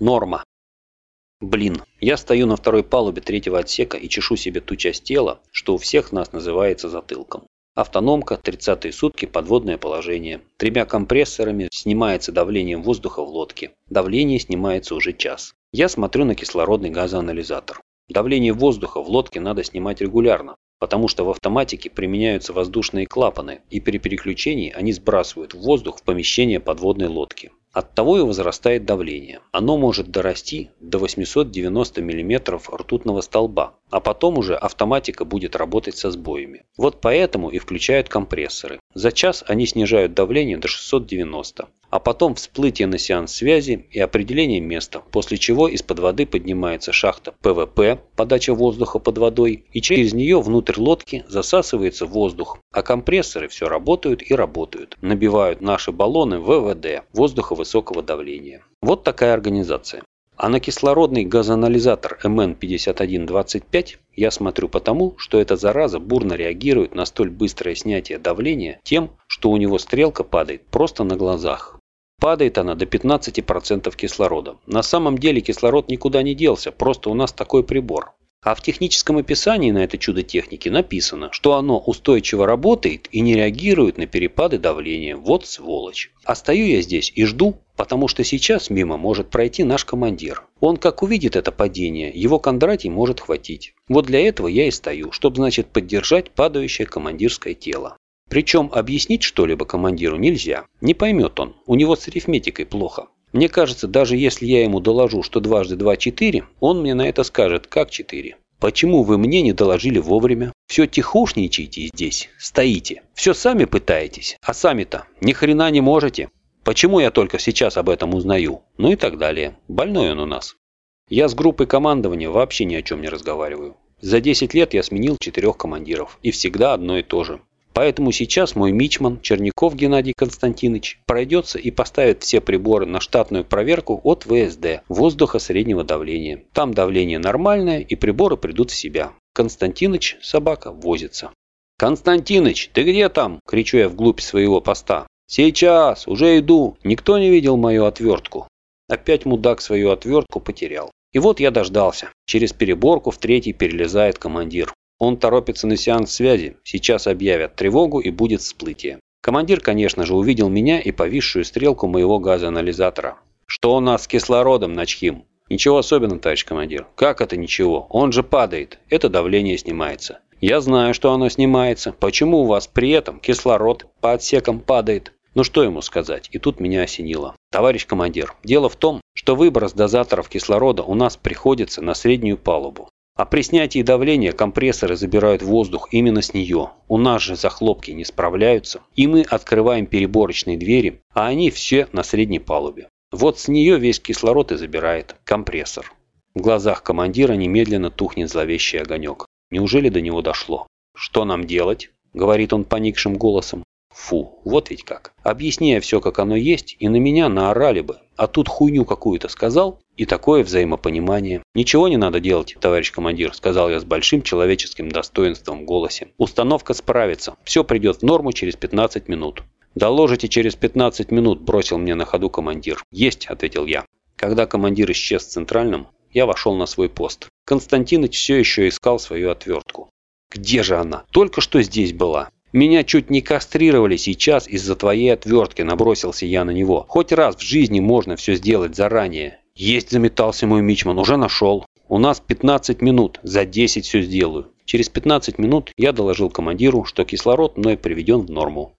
Норма. Блин, я стою на второй палубе третьего отсека и чешу себе ту часть тела, что у всех нас называется затылком. Автономка, 30 сутки, подводное положение. Тремя компрессорами снимается давление воздуха в лодке. Давление снимается уже час. Я смотрю на кислородный газоанализатор. Давление воздуха в лодке надо снимать регулярно, потому что в автоматике применяются воздушные клапаны, и при переключении они сбрасывают воздух в помещение подводной лодки. Оттого и возрастает давление. Оно может дорасти до 890 мм ртутного столба, а потом уже автоматика будет работать со сбоями. Вот поэтому и включают компрессоры. За час они снижают давление до 690 а потом всплытие на сеанс связи и определение места, после чего из-под воды поднимается шахта ПВП, подача воздуха под водой, и через нее внутрь лодки засасывается воздух, а компрессоры все работают и работают, набивают наши баллоны ВВД, воздуха высокого давления. Вот такая организация. А на кислородный газоанализатор МН5125 я смотрю потому, что эта зараза бурно реагирует на столь быстрое снятие давления тем, что у него стрелка падает просто на глазах. Падает она до 15% кислорода. На самом деле кислород никуда не делся, просто у нас такой прибор. А в техническом описании на это чудо техники написано, что оно устойчиво работает и не реагирует на перепады давления. Вот сволочь. А стою я здесь и жду, потому что сейчас мимо может пройти наш командир. Он как увидит это падение, его Кондратий может хватить. Вот для этого я и стою, чтобы, значит, поддержать падающее командирское тело. Причем объяснить что-либо командиру нельзя. Не поймет он, у него с арифметикой плохо. Мне кажется, даже если я ему доложу, что дважды два четыре, он мне на это скажет, как четыре. Почему вы мне не доложили вовремя? Все тихушничаете здесь, стоите. Все сами пытаетесь, а сами-то ни хрена не можете. Почему я только сейчас об этом узнаю? Ну и так далее. Больной он у нас. Я с группой командования вообще ни о чем не разговариваю. За 10 лет я сменил четырех командиров. И всегда одно и то же. Поэтому сейчас мой мичман Черняков Геннадий Константинович пройдется и поставит все приборы на штатную проверку от ВСД воздуха среднего давления. Там давление нормальное и приборы придут в себя. Константинович, собака, возится. «Константиныч, ты где там?» – кричу я вглубь своего поста. «Сейчас, уже иду. Никто не видел мою отвертку». Опять мудак свою отвертку потерял. И вот я дождался. Через переборку в третий перелезает командир. Он торопится на сеанс связи, сейчас объявят тревогу и будет всплытие. Командир, конечно же, увидел меня и повисшую стрелку моего газоанализатора. «Что у нас с кислородом, Начхим?» «Ничего особенного, товарищ командир». «Как это ничего? Он же падает. Это давление снимается». «Я знаю, что оно снимается. Почему у вас при этом кислород по отсекам падает?» Ну что ему сказать? И тут меня осенило. Товарищ командир, дело в том, что выброс дозаторов кислорода у нас приходится на среднюю палубу. А при снятии давления компрессоры забирают воздух именно с нее. У нас же захлопки не справляются. И мы открываем переборочные двери, а они все на средней палубе. Вот с нее весь кислород и забирает компрессор. В глазах командира немедленно тухнет зловещий огонек. Неужели до него дошло? «Что нам делать?» – говорит он поникшим голосом. Фу, вот ведь как. Объясняя все, как оно есть, и на меня наорали бы. А тут хуйню какую-то сказал, и такое взаимопонимание. «Ничего не надо делать, товарищ командир», – сказал я с большим человеческим достоинством в голосе. «Установка справится. Все придет в норму через 15 минут». «Доложите через 15 минут», – бросил мне на ходу командир. «Есть», – ответил я. Когда командир исчез в центральном, я вошел на свой пост. Константиныч все еще искал свою отвертку. «Где же она? Только что здесь была». «Меня чуть не кастрировали сейчас из-за твоей отвертки», – набросился я на него. «Хоть раз в жизни можно все сделать заранее». «Есть», – заметался мой мичман, – «уже нашел». «У нас 15 минут, за 10 все сделаю». Через 15 минут я доложил командиру, что кислород мной приведен в норму.